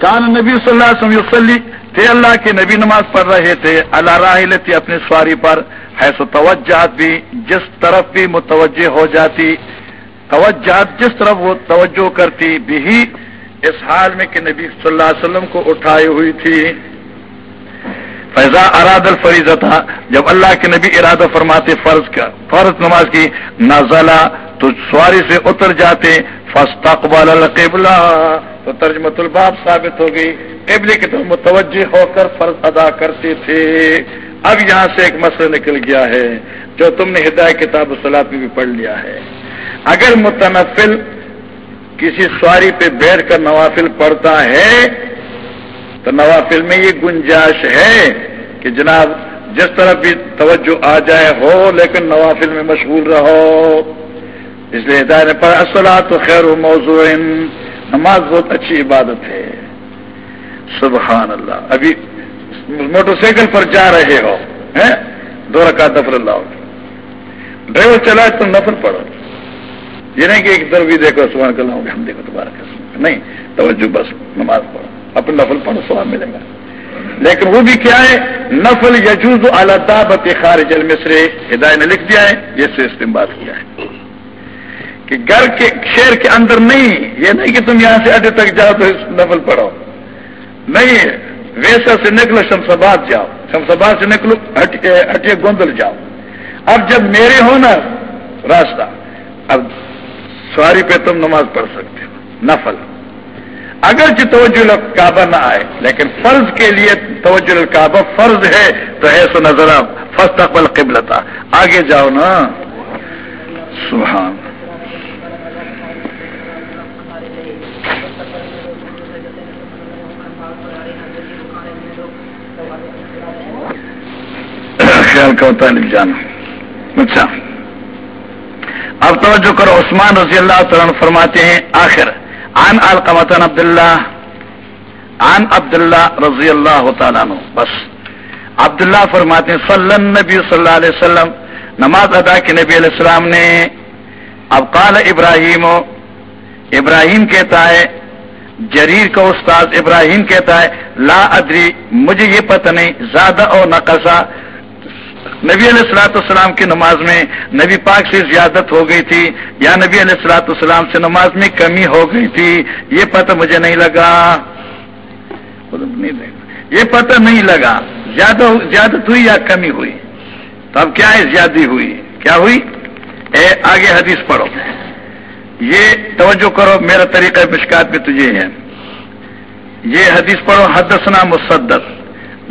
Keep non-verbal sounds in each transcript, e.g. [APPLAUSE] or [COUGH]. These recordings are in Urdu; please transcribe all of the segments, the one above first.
کان نبی صلی اللہ علیہ وسلم یصلی تھے اللہ کے نبی نماز پڑھ رہے تھے اللہ راہ تھی اپنی سواری پر ہے سو توجہات بھی جس طرف بھی متوجہ ہو جاتی توجہات جس طرف وہ توجہ کرتی بھی اس حال میں کہ نبی صلی اللہ علیہ وسلم کو اٹھائی ہوئی تھی۔ فیضا اراد الفریض تھا جب اللہ کے نبی ارادہ فرماتے، فرض کا، فرض نماز کی، نازلہ تو سواری سے اتر جاتے فستقبل القبلہ تو ترجمت الباب ثابت ہو گئی۔ قبل کی طرف متوجہ ہو کر فرض ادا کرتے تھے اب یہاں سے ایک مسئلہ نکل گیا ہے جو تم نے ہدایت کتاب سلاد میں بھی پڑھ لیا ہے۔ اگر متنفل کسی سواری پہ بیٹھ کر نوافل پڑھتا ہے، تو نوافل میں یہ گنجائش ہے کہ جناب جس طرح بھی توجہ آ جائے ہو، لیکن نوافل میں مشغول رہو۔ اس لیے ہدایت پر اصلا تو خیر موضوع۔ نماز بہت اچھی عبادت ہے۔ سبحان اللہ۔ ابھی موٹر سائیکل پر جا رہے ہو دو رکعت نفر اللہ ڈرائیور چلا تم نفر پڑھو۔ یہ نہیں کہ ایک طرف بھی دیکھو، سبحان کر لاؤں گے ہم دیکھو دوبارہ کر نہیں، توجہ بس، نماز پڑھو۔ اپنے نفل پڑھو سوال ملے گا۔ لیکن وہ بھی کیا ہے؟ نفل یجوز اللہ بت خارج المصر۔ ہدایت نے لکھ دیا ہے، یہ سے استعمال کیا ہے۔ کہ گھر کے شہر کے اندر نہیں، یہ نہیں کہ تم یہاں سے اڈے تک جاؤ تو نفل پڑھو۔ نہیں، ویسا سے نکلو شمس آباد جاؤ۔ شمس آباد سے نکلو ہٹیا گوندل جاؤ۔ اب جب میرے ہو نا راستہ، اب سواری پہ تم نماز پڑھ سکتے ہو، نفل۔ اگرچہ توجہ کعبہ نہ آئے، لیکن فرض کے لیے توجہ کعبہ فرض ہے، تو ہے سو نظر فسٹ اقبل قبلتا۔ آگے جاؤ نا۔ سبحان کا جانا۔ اچھا۔ اب توجہ کرو، عثمان رضی اللہ تعالیٰ فرماتے ہیں، آخر۔ عن القمتن عبد اللہ عن عبد اللہ رضی اللہ تعالیٰ عنہ۔ بس۔ عبداللہ فرماتے ہیں، صلی النبی صلی اللہ علیہ وسلم، نماز ادا کے نبی علیہ السلام نے، اب قال ابراہیم ابراہیم کہتا ہے، جریر کا استاد ابراہیم کہتا ہے، لا ادری، مجھے یہ پتہ نہیں زیادہ اور نقصہ نبی علیہ السلاۃ السلام کی نماز میں نبی پاک سے زیادت ہو گئی تھی یا نبی علیہ السلاۃ السلام سے نماز میں کمی ہو گئی تھی؟ یہ پتہ مجھے نہیں لگا۔ یہ پتہ نہیں لگا۔ زیادہ زیادت ہوئی یا کمی ہوئی؟ تو اب کیا ہے زیادتی ہوئی؟ کیا ہوئی؟ اے، آگے حدیث پڑھو۔ یہ توجہ کرو، میرا طریقہ مشکات میں تجھے ہے۔ یہ حدیث پڑھو، حدثنا مصدق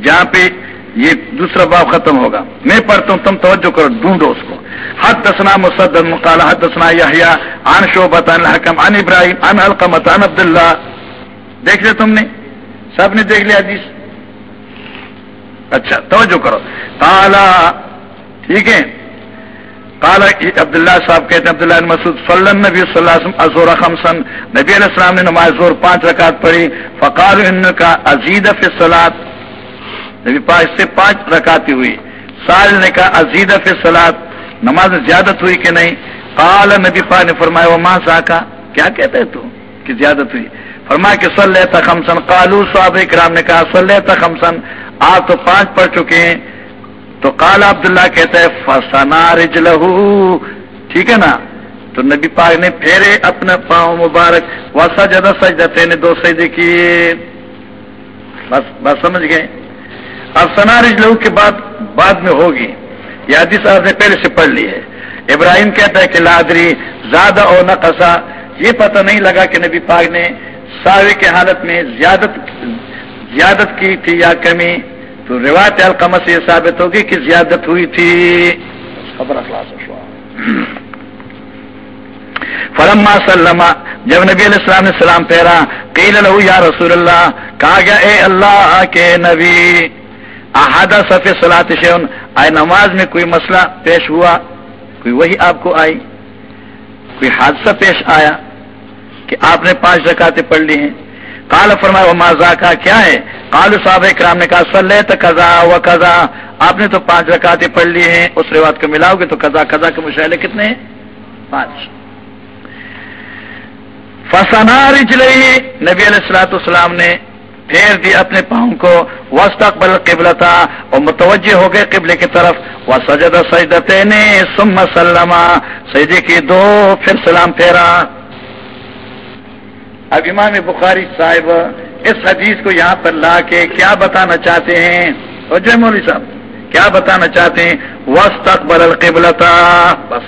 جہاں پہ یہ دوسرا باب ختم ہوگا۔ میں پڑھتا ہوں، تم توجہ کرو، ڈھونڈو اس کو۔ حد دسنا مسد مقال حد دسنا یا ان شعبت ان الحکم ان ابراہیم ان القمت ان عبد اللہ دیکھ لیا تم نے؟ سب نے دیکھ لیا حدیث؟ اچھا توجہ کرو۔ کالا ٹھیک ہے۔ کالا عبداللہ صاحب کہتے ہیں، عبداللہ مسعود، صلی نبی صلی اللہ علیہ وسلم ازور خمسن نبی علیہ السلام نے نماز زور پانچ رکعت پڑھی۔ فقال ان کا عزیز فی نبی پاک سے پانچ رکاتی ہوئی۔ سال نے کہا عزیز سلاد نماز زیادت ہوئی کہ نہیں؟ قال نبی پاک نے فرمایا وہ ماں سا کا کیا کہتے تو کہ زیادت ہوئی؟ فرمایا کہ سل خمسن کالو صاحب کرام نے کہا سل لیتا خمسن آپ تو پانچ پڑھ چکے ہیں۔ تو کال عبداللہ کہتا ہے فسنا رج ٹھیک ہے نا؟ تو نبی پاک نے پھیرے اپنا پاؤں مبارک وہ سجدہ نے دو سجدے کیے۔ بس بس سمجھ گئے؟ اب سنارج لہو کے بعد بعد میں ہوگی۔ یہ حدیث صاحب نے پہلے سے پڑھ لی ہے۔ ابراہیم کہتا ہے کہ لادری زیادہ اور نقصا یہ پتہ نہیں لگا کہ نبی پاک نے ساوے کے حالت میں زیادت زیادت کی تھی یا کمی۔ تو روایت القمہ سے یہ ثابت ہوگی کہ زیادت ہوئی تھی۔ خبر اخلاص فرما سلما جب نبی علیہ السلام نے سلام پھیرا، قیل لہو یا رسول اللہ، کہا گیا، اے اللہ کے نبی احادہ صفی سلاط شیون آئے نماز میں کوئی مسئلہ پیش ہوا، کوئی وہی آپ کو آئی، کوئی حادثہ پیش آیا کہ آپ نے پانچ رکاتے پڑھ لی ہیں؟ کال فرمایا ماضا کا کیا ہے؟ کال صاحب کرام نے کہا سلے قزا و قزا آپ نے تو پانچ رکاتے پڑھ لی ہیں، اس روایت کو ملاؤ گے تو قزا قزا کے مشاہدے کتنے ہیں؟ پانچ۔ فسنا رچ نبی علیہ السلاۃ السلام نے پھیر دی اپنے پاؤں کو وسط اقبال قبل تھا اور متوجہ ہو گئے قبل کی طرف۔ وہ سجد سجدتے نے سم سلما سجدے کی دو، پھر سلام پھیرا۔ اب امام بخاری صاحب اس حدیث کو یہاں پر لا کے کیا بتانا چاہتے ہیں؟ اور جے مولوی صاحب، کیا بتانا چاہتے ہیں؟ وسط اکبر القبل بس،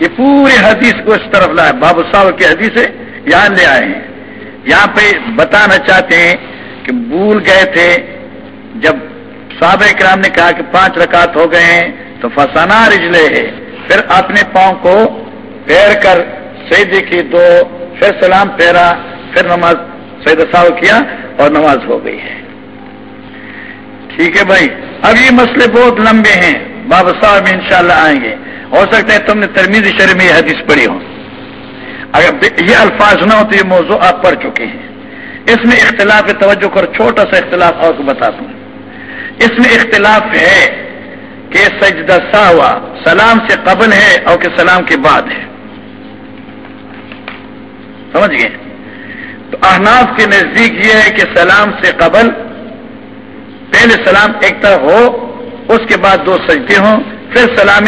یہ پورے حدیث کو اس طرف لائے بابو صاحب کی حدیث یہاں لے آئے ہیں۔ یہاں پہ بتانا چاہتے ہیں کہ بھول گئے تھے۔ جب صحابہ کرام نے کہا کہ پانچ رکعت ہو گئے ہیں، تو فسانہ رجلے ہے۔ پھر اپنے پاؤں کو پھیر کر سیدی کی دو، پھر سلام پھیرا، پھر نماز سید صاحب کیا اور نماز ہو گئی ہے۔ ٹھیک ہے بھائی، اب یہ مسئلے بہت لمبے ہیں۔ بابا صاحب میں انشاءاللہ آئیں گے۔ ہو سکتا ہے تم نے ترمیز شرح میں یہ حدیث پڑھی ہو۔ اگر یہ الفاظ نہ ہو تو یہ موضوع آپ پڑھ چکے ہیں۔ اس میں اختلاف توجہ کر، چھوٹا سا اختلاف اور کو بتا دوں اس میں اختلاف ہے کہ سجدہ ساوا سلام سے قبل ہے اور کہ سلام کے بعد ہے۔ سمجھ گئے؟ تو احناف کے نزدیک یہ ہے کہ سلام سے قبل پہلے سلام ایک طرف ہو، اس کے بعد دو سجدے ہوں، پھر سلام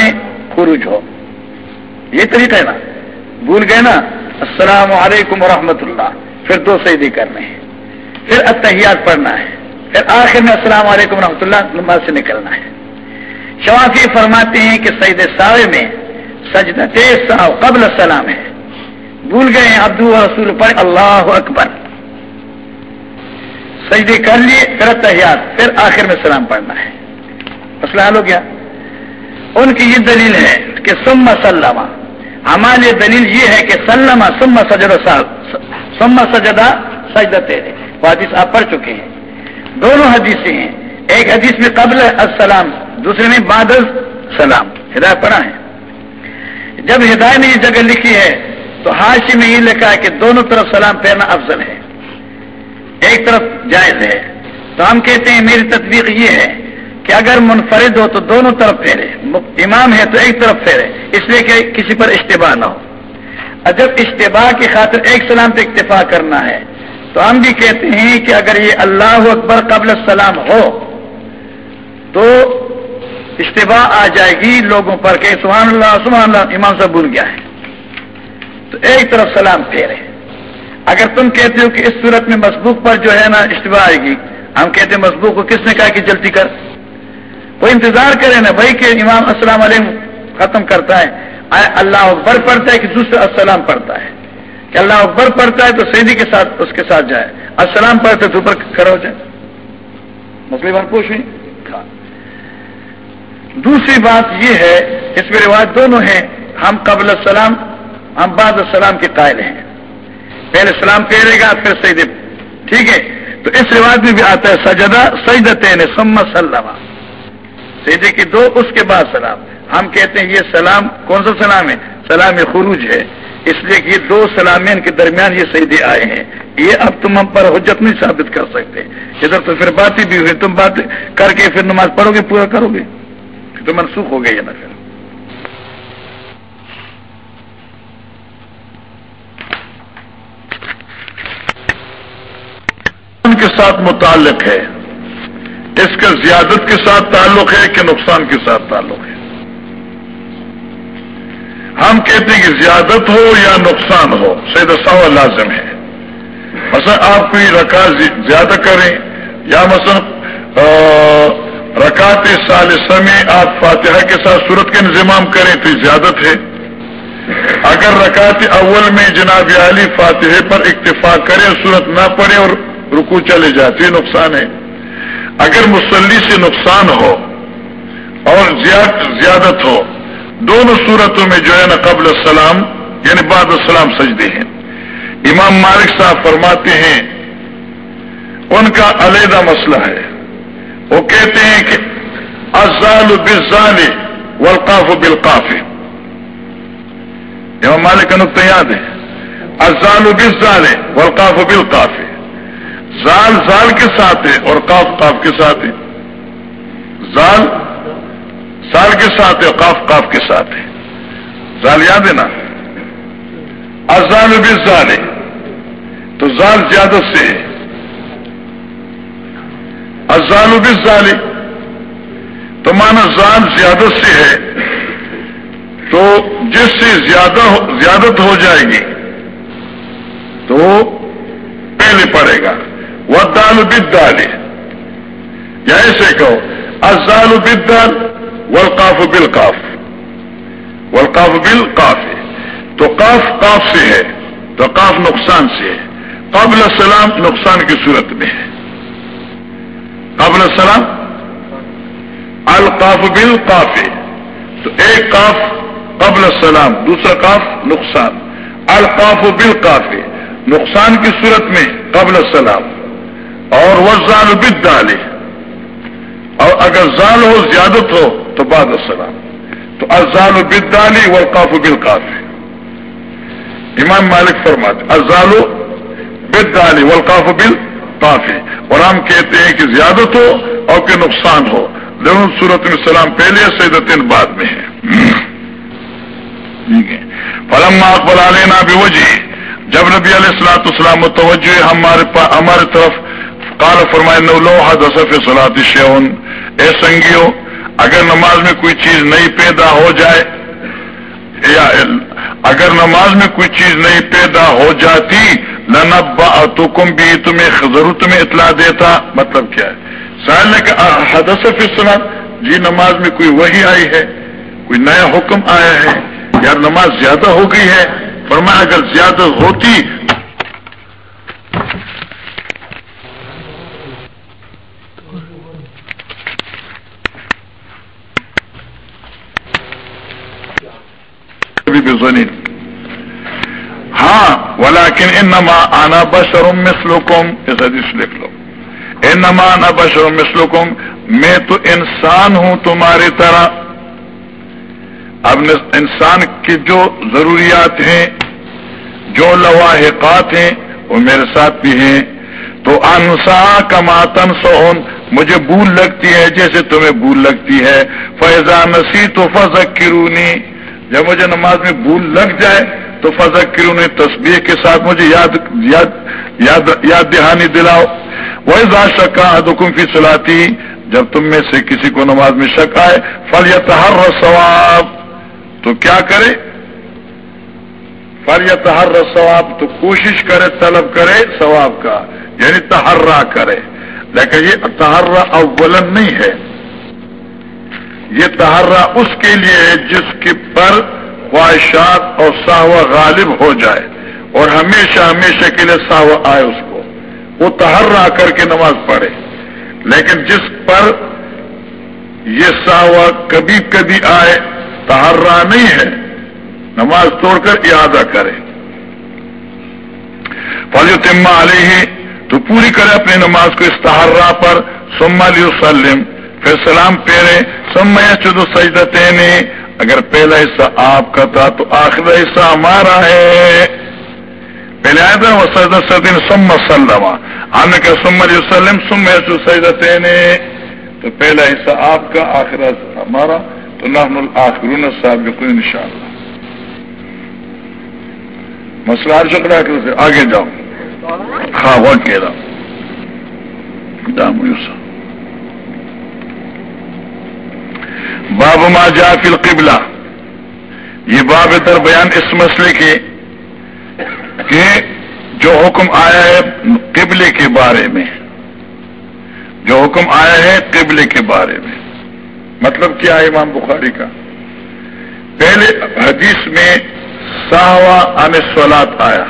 خروج ہو۔ یہ طریقہ ہے نا۔ بھول گئے نا؟ السلام علیکم ورحمۃ اللہ۔ پھر دو سجدے کرنے ہیں۔ پھر اتحیات پڑھنا ہے۔ پھر آخر میں السلام علیکم ورحمۃ اللہ نماز سے نکلنا ہے۔ شوافی فرماتے ہیں کہ سجد ساوے میں سجدت ساو قبل السلام ہے۔ بھول گئے ہیں ابدو رسول پڑھ اللہ اکبر۔ سجدے کر لیے، پھر اتحیات پھر آخر میں سلام پڑھنا ہے۔ مسئلہ حل ہو گیا۔ ان کی یہ دلیل ہے کہ سم سلامہ ہمارے دلیل یہ ہے کہ سلم سم سجد سم سجدہ سجدہ تیرے وہ حدیث آپ پڑھ چکے ہیں۔ دونوں حدیثیں ہیں۔ ایک حدیث میں قبل السلام، دوسرے میں بعد السلام۔ ہدایت پڑھا ہے۔ جب ہدایت نے یہ جگہ لکھی ہے، تو حاشی میں یہ لکھا ہے کہ دونوں طرف سلام پھیرنا افضل ہے۔ ایک طرف جائز ہے۔ تو ہم کہتے ہیں میری تطبیق یہ ہے کہ اگر منفرد ہو تو دونوں طرف پھیرے۔ امام ہے تو ایک طرف پھیرے۔ اس لیے کہ کسی پر اشتباہ نہ ہو۔ اور جب اشتباہ کی خاطر ایک سلام پہ اکتفا کرنا ہے، تو ہم بھی کہتے ہیں کہ اگر یہ اللہ اکبر قبل السلام ہو، تو اشتباہ آ جائے گی لوگوں پر کہ سبحان اللہ سبحان اللہ امام صاحب بھول گیا ہے۔ تو ایک طرف سلام پھیرے۔ اگر تم کہتے ہو کہ اس صورت میں مسبوق پر جو ہے نا اشتباہ آئے گی، ہم کہتے ہیں مسبوق کو کس نے کہا کہ جلدی کر؟ وہ انتظار کرے نا بھائی کہ امام السلام علیہ ختم کرتا ہے۔ اللہ اکبر پڑھتا ہے کہ دوسرا السلام پڑھتا ہے۔ کہ اللہ اکبر پڑھتا ہے تو سیدھی کے ساتھ، اس کے ساتھ جائے۔ السلام پڑھتے تو اوپر کھڑا ہو جائے۔ مسئلے بات پوچھ دوسری بات یہ ہے، اس میں رواج دونوں ہیں، ہم قبل السلام، ہم بعد السلام کے قائل ہیں۔ پہلے سلام پھیرے گا، پھر سیدے ٹھیک ہے؟ تو اس رواج میں بھی آتا ہے، سجدہ سجدت سم سلام سیدے کی دو، اس کے بعد سلام۔ ہم کہتے ہیں یہ سلام کون سا سلام ہے؟ سلام خروج ہے۔ اس لیے کہ یہ دو سلامین کے درمیان یہ سیدے آئے ہیں۔ یہ اب تم ہم پر حجت نہیں ثابت کر سکتے۔ ادھر تو پھر باتیں بھی ہوئی، تم بات کر کے پھر نماز پڑھو گے، پورا کرو گے۔ تو منسوخ ہو گئی نا پھر۔ کے ساتھ متعلق ہے۔ اس کا زیادت کے ساتھ تعلق ہے کہ نقصان کے ساتھ تعلق ہے۔ ہم کہتے ہیں کہ زیادت ہو یا نقصان ہو؟ سید سوا لازم ہے۔ مثلا آپ کوئی رکا زیادہ کریں یا مثلا رکعت سال سمے آپ فاتحہ کے ساتھ صورت کے انضمام کریں تو زیادت ہے۔ اگر رکعت اول میں جناب علی فاتحے پر اکتفا کرے صورت نہ پڑے اور رکو چلے جاتے نقصان ہے۔ اگر مسلی سے نقصان ہو اور زیادت ہو دونوں صورتوں میں جو ہے نا قبل السلام یعنی بعد السلام سجدے ہیں۔ امام مالک صاحب فرماتے ہیں، ان کا علیحدہ مسئلہ ہے۔ وہ کہتے ہیں کہ ازال بزال والقاف بالقاف۔ امام مالک کا نقطہ یاد ہے۔ ازال بزال والقاف بالقاف۔ زال زال کے ساتھ ہے اور قاف قاف کے ساتھ ہے۔ زال سال کے ساتھ ہے، قاف قاف کے ساتھ ہے۔ زال یاد ہے نا؟ ازال بھی زال ہے تو زال زیادہ سے ہے۔ ازال ظالی تو مانا زال زیادت سے ہے۔ تو جس سے زیادہ زیادت ہو جائے گی، تو پہلے پڑے گا۔ وہ دال بد دال یا ایسے کہو ازال بد دال ولقاف بل کاف ولقاف بل تو کاف کاف سے ہے، تو کاف نقصان سے ہے. قبل السلام نقصان کی صورت میں ہے. قبل السلام القاف بل تو ایک کاف قبل السلام، دوسرا کاف نقصان. القاف بل کافی نقصان کی صورت میں قبل السلام. اور وہ زال بد اور اگر زال ہو، زیادت ہو تو بعد السلام تو ازال و بد ڈالی و بل کافی امام مالک فرماتے ازال و بد ڈالی و کافی اور ہم کہتے ہیں کہ زیادت ہو اور کہ نقصان ہو. دونوں صورت میں سلام پہلے سیدتین بعد میں ہے. فلم اکبر علینا بھی وجہ جب نبی علیہ السلاۃ السلام متوجہ ہمارے ہمارے طرف کال فرمائے، نو لو حدف شیون اے سنگیو اگر نماز میں کوئی چیز نئی پیدا ہو جائے یا اگر نماز میں کوئی چیز نئی پیدا ہو جاتی لنبا تو کم بھی تمہیں ضرور تمہیں اطلاع دیتا۔ مطلب کیا ہے؟ سہل نے کہا حدث سلاد جی نماز میں کوئی وہی آئی ہے، کوئی نیا حکم آیا ہے، یا نماز زیادہ ہو گئی ہے؟ فرمایا اگر زیادہ ہوتی ہاں ولیکن انما آنا بشرم مسلکم اس حدیث لکھ لو۔ انما آنا بشرم مسلکم میں تو انسان ہوں تمہاری طرح۔ اب انسان کی جو ضروریات ہیں، جو لواحقات ہیں، وہ میرے ساتھ بھی ہیں۔ تو انسا کا ماتن سون مجھے بھول لگتی ہے جیسے تمہیں بھول لگتی ہے۔ فیضا نسی تو فضق کرونی جب مجھے نماز میں بھول لگ جائے تو فضق کرونی تصویر کے ساتھ مجھے یاد یاد یاد یاد دہانی دلاؤ۔ وہ شکا حکم کی سلاتی جب تم میں سے کسی کو نماز میں شک آئے فل یا تہر ثواب تو کیا کرے؟ پر یا تہر ثواب تو کوشش کرے، طلب کرے ثواب کا یعنی تہرا کرے۔ لیکن یہ تہرا اولن نہیں ہے۔ یہ تہرا اس کے لیے ہے جس کے پر خواہشات اور ساوا غالب ہو جائے اور ہمیشہ ہمیشہ کے لیے ساوا آئے اس کو۔ وہ تہرا کر کے نماز پڑھے۔ لیکن جس پر یہ ساوا کبھی کبھی آئے تہرا نہیں ہے، نماز توڑ کر ارادہ کرے۔ فض تما علیہ، تو پوری کرے اپنی نماز کو استحرا پر سما علی وسلم پھر سلام پیرے سما چدو سجدتے نے اگر پہلا حصہ آپ کا تھا تو آخر حصہ ہمارا ہے۔ پہلے آئے تھا وہ سجدہ سدین سم سلم۔ ہم نے کہا سم علی وسلم سم سجدتے نے تو پہلا حصہ آپ کا آخر ہمارا۔ تو نحن الآخرون السابقون ان شاء اللہ مسئلہ ہر چکرا کر آگے جاؤ۔ ہاں ووٹ کہہ رہا دام یوسف۔ باب ما جا فی القبلہ۔ یہ باب در بیان اس مسئلے کے کہ جو حکم آیا ہے قبلے کے بارے میں۔ جو حکم آیا ہے قبلے کے بارے میں۔ مطلب کیا ہے امام بخاری کا؟ پہلے حدیث میں ساوا ان سولاد آیا۔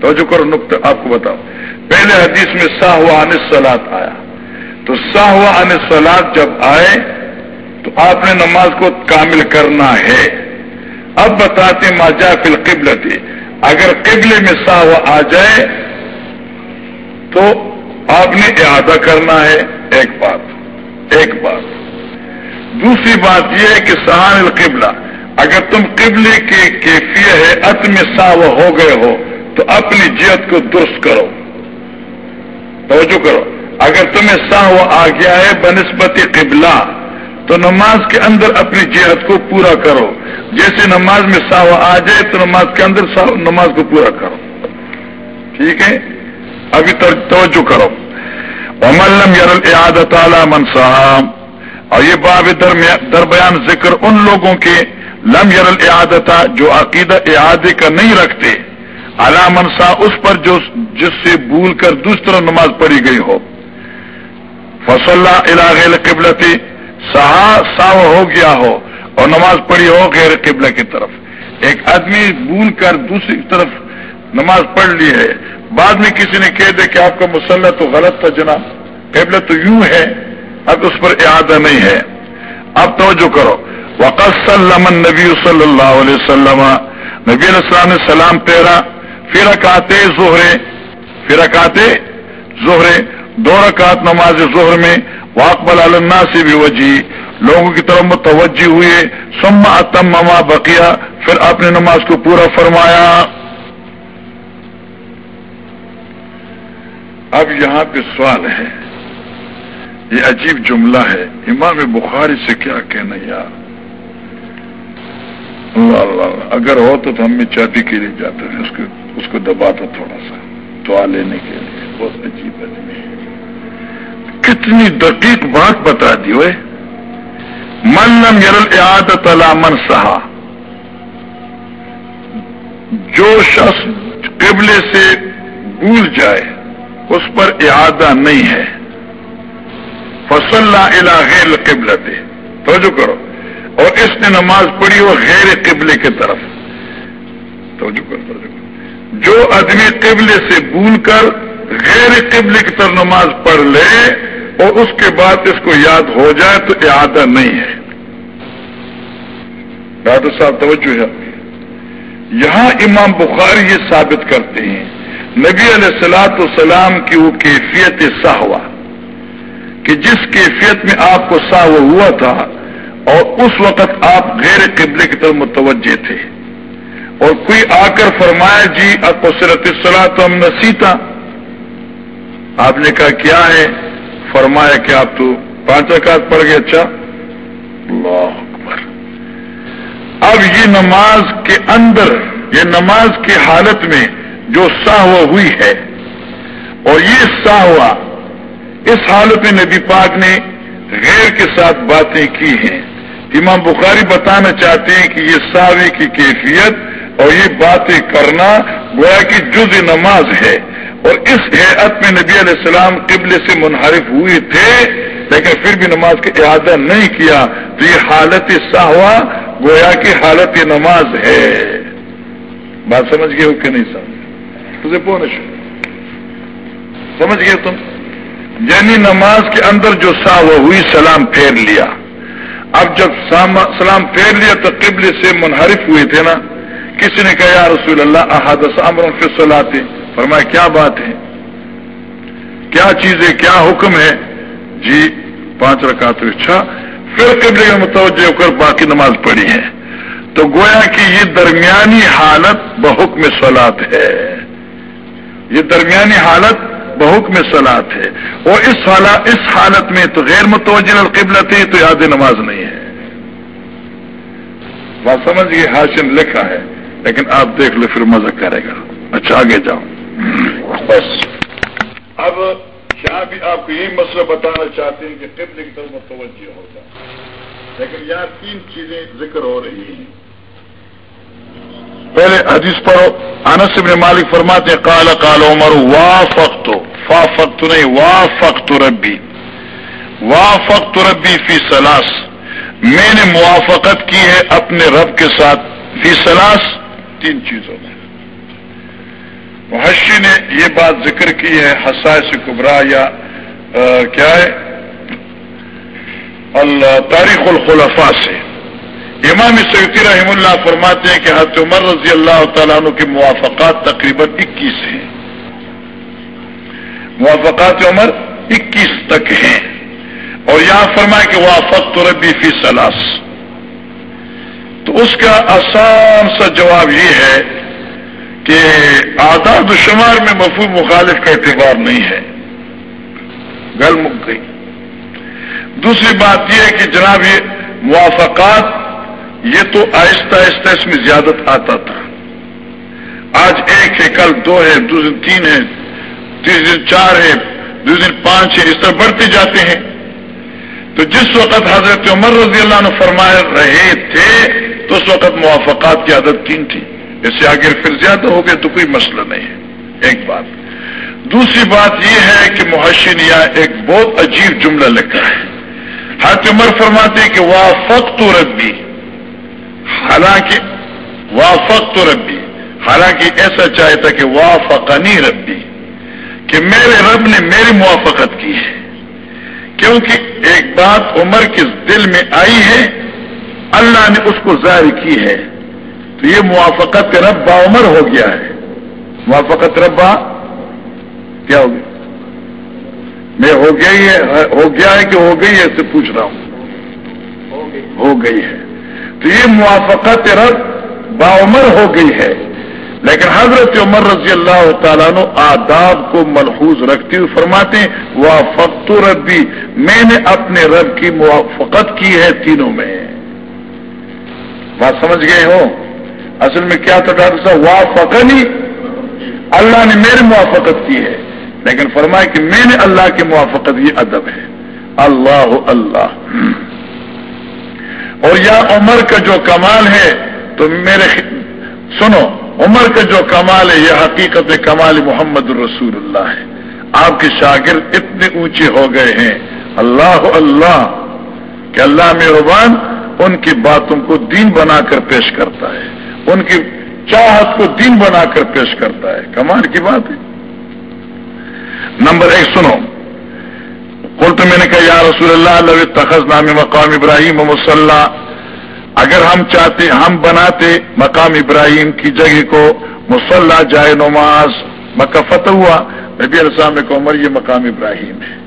تو جو کرو نقطہ آپ کو بتاؤ پہلے حدیث میں ساہوا ان سولاد آیا۔ تو ساہوا ان سولاد جب آئے تو آپ نے نماز کو کامل کرنا ہے۔ اب بتاتے ماجا فل قبل تھی اگر قبلے میں ساہوا آ جائے، تو آپ نے اعادہ کرنا ہے۔ ایک بات ایک بات۔ دوسری بات یہ ہے کہ سہان القبلہ، اگر تم قبلے کی کیفیت ہے اتم ساو ہو گئے ہو، تو اپنی جیت کو درست کرو۔ توجہ کرو۔ اگر تمہیں ساو آ گیا ہے بنسبت قبلہ تو نماز کے اندر اپنی جہت کو پورا کرو۔ جیسے نماز میں ساو آ جائے، تو نماز کے اندر نماز کو پورا کرو۔ ٹھیک ہے؟ ابھی توجہ کرو۔ املم یر عادت اعلی منصاحب اور یہ باب درمیان ذکر ان لوگوں کے لم یر العادت جو عقیدہ اعادے کا نہیں رکھتے۔ اعلی منصا اس پر جو جس سے بھول کر دوسرا نماز پڑھی گئی ہو۔ فصل علاغ قبلتی سہا ساو ہو گیا ہو اور نماز پڑھی ہو غیر قبلہ کی طرف۔ ایک آدمی بھول کر دوسری طرف نماز پڑھ لی ہے۔ بعد میں کسی نے کہہ دیا کہ آپ کا مسلح تو غلط تھا جناب۔ قبلہ تو یوں ہے، اب اس پر اعادہ نہیں ہے۔ اب توجہ کرو۔ وقت سلم نبی صلی اللہ علیہ وسلم۔ نبی علیہ السلام نے سلام پیرا پھر اکاتے زہرے پھر اکاتے زہرے دو رکعت نماز ظہر میں واقبل اللہ سے بھی وجی لوگوں کی طرف متوجہ ہوئے سما اتم مما بقیہ پھر اپنے نماز کو پورا فرمایا۔ اب یہاں پہ سوال ہے، یہ عجیب جملہ ہے، امام بخاری سے کیا کہنا یار اللہ اللہ اگر ہو تو ہم میں چاٹی کے لیے جاتے ہیں، اس کو اس کو دباتا تھوڑا سا تو لینے کے لیے، بہت عجیب ہے۔ کتنی دقیق بات بتا دی ہوئے۔ من یرل عادت من سہا جو شخص قبلے سے بھول جائے، اس پر اعادہ نہیں ہے۔ فصل غیر قبل توجہ کرو۔ اور اس نے نماز پڑھی ہو غیر قبلے کی طرف۔ توجہ کرو توجہ کرو۔ جو آدمی قبلے سے بھول کر غیر قبلے کی طرف نماز پڑھ لے اور اس کے بعد اس کو یاد ہو جائے تو اعادہ نہیں ہے۔ ڈاکٹر صاحب، توجہ ہے۔ یہاں امام بخاری یہ ثابت کرتے ہیں، نبی علیہ السلاۃ السلام کی وہ کیفیت ساہوا کہ جس کیفیت میں آپ کو ساو ہوا تھا اور اس وقت آپ غیر قبلے کی طرف متوجہ تھے۔ اور کوئی آ کر فرمایا جی اب سرت الصلاح تو ہم نسیتا آپ نے کہا، کیا ہے؟ فرمایا کہ آپ تو پانچ رکعت پڑ گئے اچھا؟ اللہ اکبر۔ اب یہ نماز کے اندر، یہ نماز کی حالت میں جو ساہوا ہوئی ہے، اور یہ ساہوا اس حالت میں نبی پاک نے غیر کے ساتھ باتیں کی ہیں۔ امام بخاری بتانا چاہتے ہیں کہ یہ ساوے کی کیفیت اور یہ باتیں کرنا گویا کی جز نماز ہے۔ اور اس حیرت میں نبی علیہ السلام قبل سے منحرف ہوئے تھے، لیکن پھر بھی نماز کا اعادہ نہیں کیا۔ تو یہ حالت ساہوا گویا کی حالت نماز ہے۔ بات سمجھ گئے ہو کہ نہیں سمجھ؟ تجھے پونش سمجھ گئے تم؟ یعنی نماز کے اندر جو ساہوا ہوئی، سلام پھیر لیا۔ اب جب سلام پھیر لیا تو قبل سے منحرف ہوئے تھے نا۔ کسی نے کہا، یا رسول اللہ احادث امر فصلاتے فرمایا، کیا بات ہے؟ کیا چیز ہے؟ کیا حکم ہے؟ جی پانچ رکعت اچھا پھر قبل متوجہ ہو کر باقی نماز پڑھی ہے۔ تو گویا کہ یہ درمیانی حالت بحکم سلاد ہے۔ یہ درمیانی حالت بحکم سلاد ہے۔ اور اس حالت اس حالت میں تو غیر متوجہ اور ہے تو یاد نماز نہیں ہے۔ بات سمجھ یہ حاشن لکھا ہے۔ لیکن آپ دیکھ لو، پھر مزہ کرے گا۔ اچھا آگے جاؤ۔ بس۔ اب یہاں بھی آپ کو یہی مسئلہ بتانا چاہتے ہیں کہ قبل کی طرف متوجہ ہوگا لیکن یہاں تین چیزیں ذکر ہو رہی ہیں۔ پہلے حدیث پڑھو۔ انس ابن مالک فرماتے ہیں کالا کال عمر وا فخت فا فخت نہیں وا فخت ربی۔ وا فخت ربی فی سلاس۔ میں نے موافقت کی ہے اپنے رب کے ساتھ۔ فی سلاس تین چیزوں میں۔ محشی نے یہ بات ذکر کی ہے حساس کبرا یا کیا ہے؟ اللہ تاریخ الخلفاء سے۔ امام سیدی رحم اللہ فرماتے ہیں کہ حضرت عمر رضی اللہ تعالیٰ عنہ کی موافقات تقریباً اکیس ہیں۔ موافقات عمر اکیس تک ہیں۔ اور یہاں فرمائے کہ وافق تو ربی فی سلاس تو اس کا آسان سا جواب یہ ہے کہ آزاد و شمار میں مفہوم مخالف کا اعتبار نہیں ہے۔ گل مک گئی۔ دوسری بات یہ ہے کہ جناب یہ موافقات، یہ تو آہستہ آہستہ اس میں زیادت آتا تھا۔ آج ایک ہے، کل دو ہے، دو دن تین ہے، تیس دن چار ہے دوسرے دن پانچ چھ اس طرح بڑھتے جاتے ہیں۔ تو جس وقت حضرت عمر رضی اللہ عنہ فرما رہے تھے تو اس وقت موافقات کی عادت تین تھی۔ اس سے آگے پھر زیادہ ہو گئے تو کوئی مسئلہ نہیں ہے۔ ایک بات۔ دوسری بات یہ ہے کہ محشن یا ایک بہت عجیب جملہ لکھا ہے۔ حضرت عمر فرماتے کہ وافق تو ربی۔ حالانکہ وافق تو ربی۔ حالانکہ ایسا چاہتا کہ وافقنی ربی۔ کہ میرے رب نے میری موافقت کی ہے۔ کیونکہ ایک بات عمر کے دل میں آئی ہے اللہ نے اس کو ظاہر کی ہے تو یہ موافقت رب با عمر ہو گیا ہے۔ موافقت ربا کیا ہو گیا؟ میں ہو گیا ہے، ہو گیا ہے کہ ہو گئی ہے سے پوچھ رہا ہوں۔ ہو گئی ہے۔ تو یہ موافقت رب با عمر ہو گئی ہے۔ لیکن حضرت عمر رضی اللہ تعالیٰ نے آداب کو ملحوظ رکھتے ہوئے فرماتے ہیں، وافقت ربی، میں نے اپنے رب کی موافقت کی ہے تینوں میں۔ بات سمجھ گئے ہو؟ اصل میں کیا تھا ڈاکٹر صاحب، وافقنی۔ اللہ نے میری موافقت کی ہے۔ لیکن فرمائے کہ میں نے اللہ کی موافقت، یہ ادب ہے۔ اللہ اللہ۔ اور یا عمر کا جو کمال ہے، تو میرے سنو، عمر کا جو کمال ہے، یہ حقیقت کمال محمد الرسول اللہ ہے۔ آپ کے شاگرد اتنے اونچے ہو گئے ہیں۔ اللہ اللہ۔ کہ اللہ مہربان ان کی باتوں کو دین بنا کر پیش کرتا ہے۔ ان کی چاہت کو دین بنا کر پیش کرتا ہے۔ کمال کی بات ہے۔ نمبر ایک، سنو۔ کل تو میں نے کہا، یا رسول اللہ تخذ نام مقام ابراہیم مسلح اگر ہم چاہتے، ہم بناتے مقام ابراہیم کی جگہ کو مسلح جائے نماز۔ مکہ فتح ہوا۔ نبی السلام کو عمر، یہ مقام ابراہیم ہے۔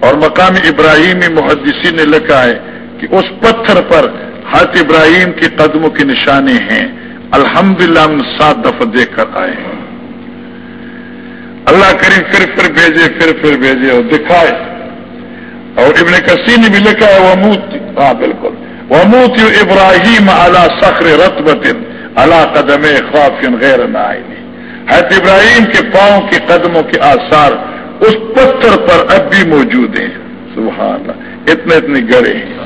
اور مقام ابراہیم محدثی نے لکھا ہے کہ اس پتھر پر حضرت ابراہیم کے قدموں کی نشانی ہیں۔ الحمد للہ ہم سات دفعہ دیکھ کر آئے ہیں۔ اللہ کریم پھر پھر بھیجے، پھر پھر بھیجے اور دکھائے۔ اور ابن کسی نے بھی لکھا ہے وہ منہ ہاں بالکل۔ وموت ابراہیم اللہ سخر رتبت اللہ قدم خواب غیر نائنی حید ابراہیم کے پاؤں کے قدموں کے آثار اس پتھر پر اب بھی موجود ہیں۔ سبحان اللہ، اتنے اتنے گڑے ہیں۔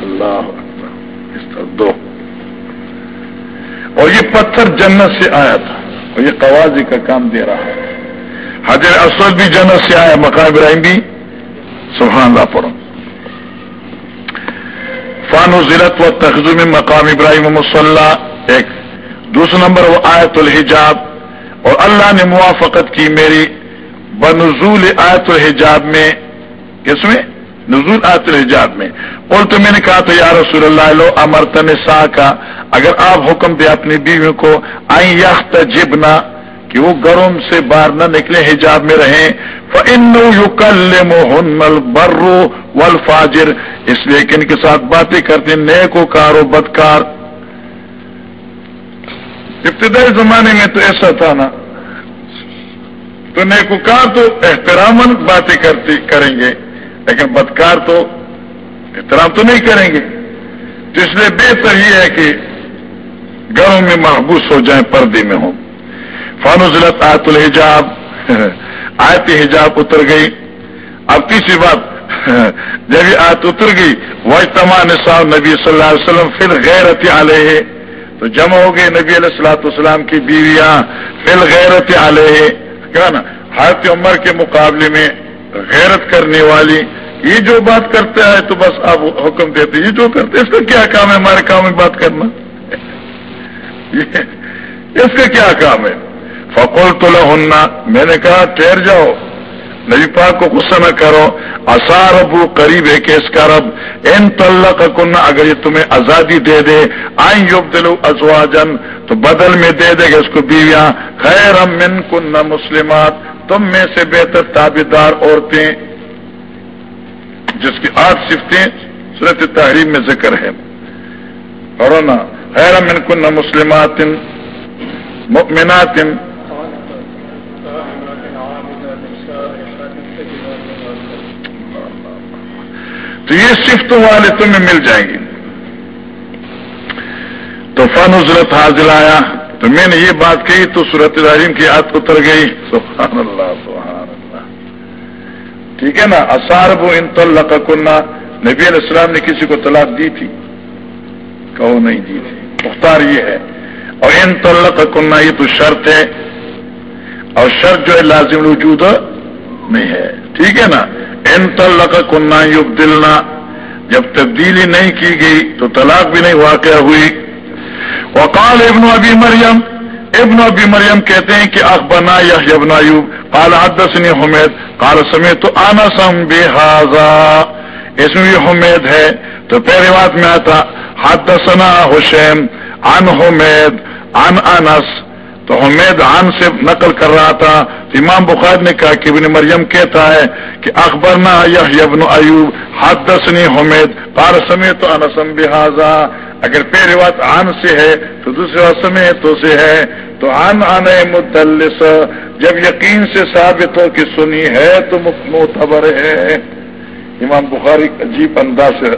اللہ اس طرح دو۔ اور یہ پتھر جنت سے آیا تھا، اور یہ قوازی کا کام دے رہا ہے۔ حضرت اسود بھی جنت سے آیا، مقام ابراہیم بھی۔ سبحان اللہ، پڑھو۔ فان و ضلعت و تخزم مقام ابراہیم مسلح ایک۔ دوسرا نمبر وہ آیت الحجاب، اور اللہ نے موافقت کی میری بنزول آیت الحجاب میں، کس میں؟ نزول آیت الحجاب میں۔ اور تو میں نے کہا تو یا رسول اللہ، لو امرتن سا کا اگر آپ حکم دے اپنی بیویوں کو آئی یخت جبنا کہ وہ گرم سے باہر نہ نکلے، حجاب میں رہیں۔ برو ول فاجر اس لیے کہ ان کے ساتھ باتیں کرتے نیک و کار و بدکار۔ ابتدائی زمانے میں تو ایسا تھا نا۔ تو نیکوکار تو احترام باتیں کرتے، کریں گے۔ لیکن بدکار تو احترام تو نہیں کریں گے۔ تو اس لیے بہتر یہ ہے کہ گھروں میں محبوس ہو جائیں، پردے میں ہوں۔ فانوزلت آیت الحجاب۔ [LAUGHS] آیت حجاب اتر گئی۔ اب تیسری بات۔ [LAUGHS] جب یہ آیت اتر گئی وجتما نصاب نبی صلی اللہ علیہ وسلم پھر غیرت علیہ۔ تو جمع ہو گئے نبی علیہ السلاۃ والسلام کی بیویاں پھر غیرت علیہ۔ کیا نا؟ حضرت عمر کے مقابلے میں غیرت کرنے والی، یہ جو بات کرتا ہے تو بس آپ حکم دیتے یہ جو کرتے اس کا کیا کام ہے؟ ہمارے کام میں بات کرنا۔ اس کا کیا کام ہے؟ فقول تو میں نے کہا، ٹھہر جاؤ۔ نبی پاک کو غصہ نہ کرو۔ اثار ابو قریب ہے کہ اس کا رب۔ ان طلّہ کا کنہ اگر یہ تمہیں آزادی دے دے آئیں یوگ دلو ازواجن، تو بدل میں دے دے گا اس کو بیویاں۔ خیر من کن مسلمات، تم میں سے بہتر تابے دار عورتیں۔ جس کی آٹھ سفتیں صورت تحریم میں ذکر ہے اور نا خیر من کن مسلمات، مؤمنات۔ تو یہ صفتوں والے تمہیں مل جائیں گے۔ تو فن حضرت حاضر آیا، تو میں نے یہ بات کہی، تو صورت العظیم کی ہاتھ اتر گئی۔ سبحان اللہ سبحان اللہ ٹھیک ہے نا؟ اصارب ان طلق کنہ نبی علیہ السلام نے کسی کو طلاق دی تھی؟ کہو نہیں دی تھی۔ مختار یہ ہے۔ اور ان طلق کنہ یہ تو شرط ہے۔ اور شرط جو ہے لازم وجود نہیں ہے۔ ٹھیک ہے نا؟ ان طلق کنہ یوگ دلنا جب تبدیلی نہیں کی گئی تو طلاق بھی نہیں واقع ہوئی۔ وقال ابن ابی مریم، ابن ابی مریم کہتے ہیں کہ اخبنا یا ابن ایوب۔ قال حدثني حمید۔ قال سمعت انس بهذا۔ اس میں بھی حمید ہے۔ تو پہلی بات میں آتا، حدثنا حسین، عن حمید، عن انس۔ تو حمید عن سے نقل کر رہا تھا تو امام بخار نے کہا کہ ابن مریم کہتا ہے کہ اخبرنا یحیی ابن ایوب حدثنی حمید، قال سمعت انس بهذا۔ اگر پہلی بات آن سے ہے تو دوسری بات سمے تو سے ہے۔ تو آن آنے مدلس، جب یقین سے ثابت ہو کہ سنی ہے تو معتبر ہے۔ امام بخاری عجیب انداز سے